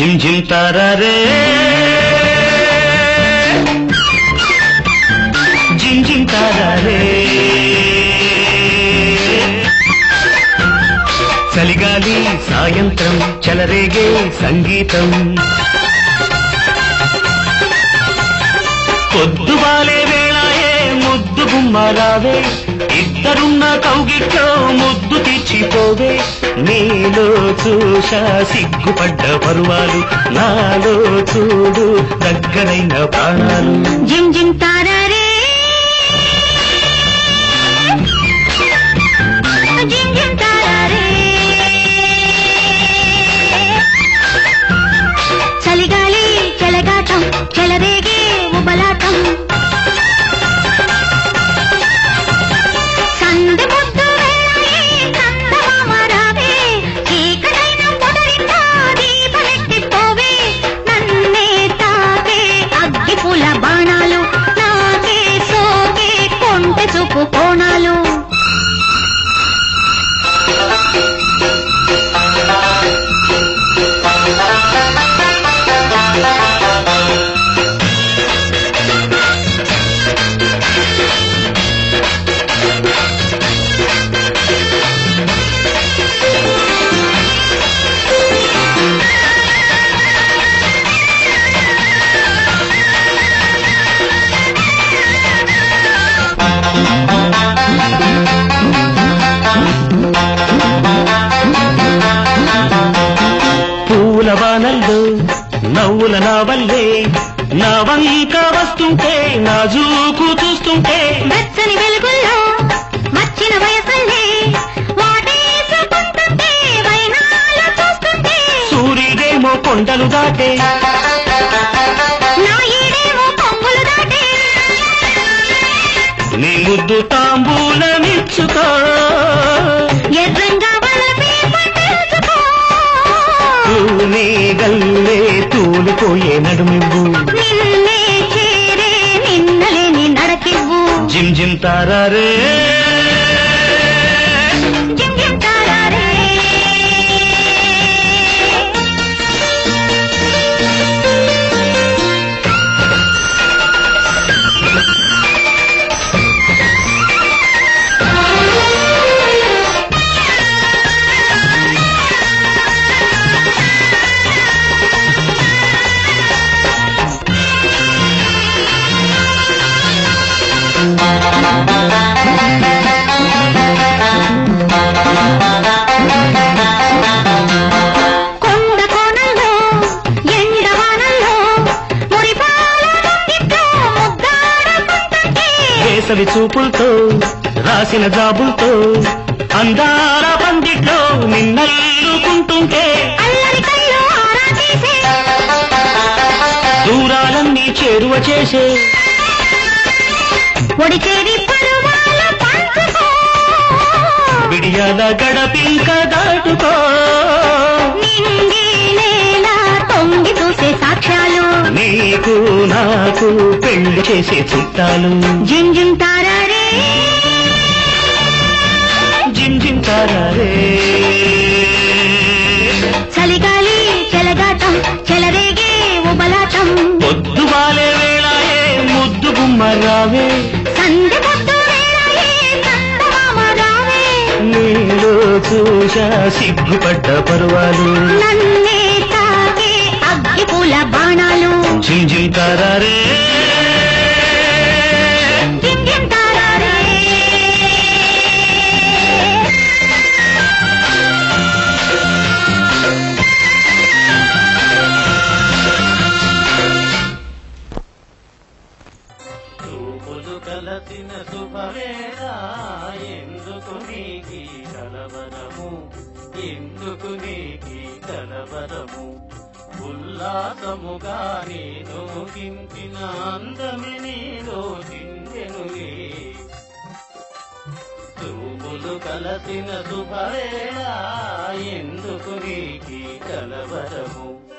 Gym జిమ్ తారారే. జిమ్ జిమ్ తరరే. చలిగాలి సాయంత్రం చలరేగే సంగీతం. పొద్దువాలే ముద్దు గుమ్మరావే ఇద్దరున్న కౌగిట్లో ముద్దు తెచ్చిపోవే నీలో చూసా సిగ్గుపడ్డ పరువాలు నాలో చూడు దగ్గరైన ప్రాణాలు. జిమ్ నావల్లే నా వంక వస్తుంటే నా జూకు చూస్తుంటే. వెచ్చని వెలుగుల్లో వచ్చిన వయసల్లే. సూర్యుడేమో కొండలు దాటే. నీ ముద్దు తాంబూలమిచ్చుకో తూలిపోయే నడుమివ్వు. నిన్నే చేరే నిన్నలేని నడకివ్వు. జిమ్ జిమ్ తారారే. వేసవి చూపులతో రాసిన జాబులతో అందాల పందిట్లో నిన్నల్లుకుంటుంటే. దూరాలన్నీ చేరువ చేసే. పంచుకో. విడియాల గడపింక దాటుకో తొంగి చూసే సాక్ష్యాలు. నీకు నాకు పెళ్ళి చేసే చుట్టాలు జిమ్ తారారే జిమ్ తారారే చలిగాలి చెలగాటం చెలరేగే ఉబలాటం. పొద్దు బాలే వేళాయే ముద్దు గుమ్మరావే. నీలో చూశా సిగ్గుపడ్డ పర్వాలు. నన్నే తాకే అగ్గి పూల బాణాలు జిమ్ జిమ్ చూపులు తిన శుభవేళ ఎందుకు నీకి కలవరము? ఎందుకు నీకి కలవరము? ఉల్లాసముగా నేను కించిన అందమి నీలో చిందెనులే చూపులు కలసిన శుభవేళ ఎందుకు నీకి కలవరము?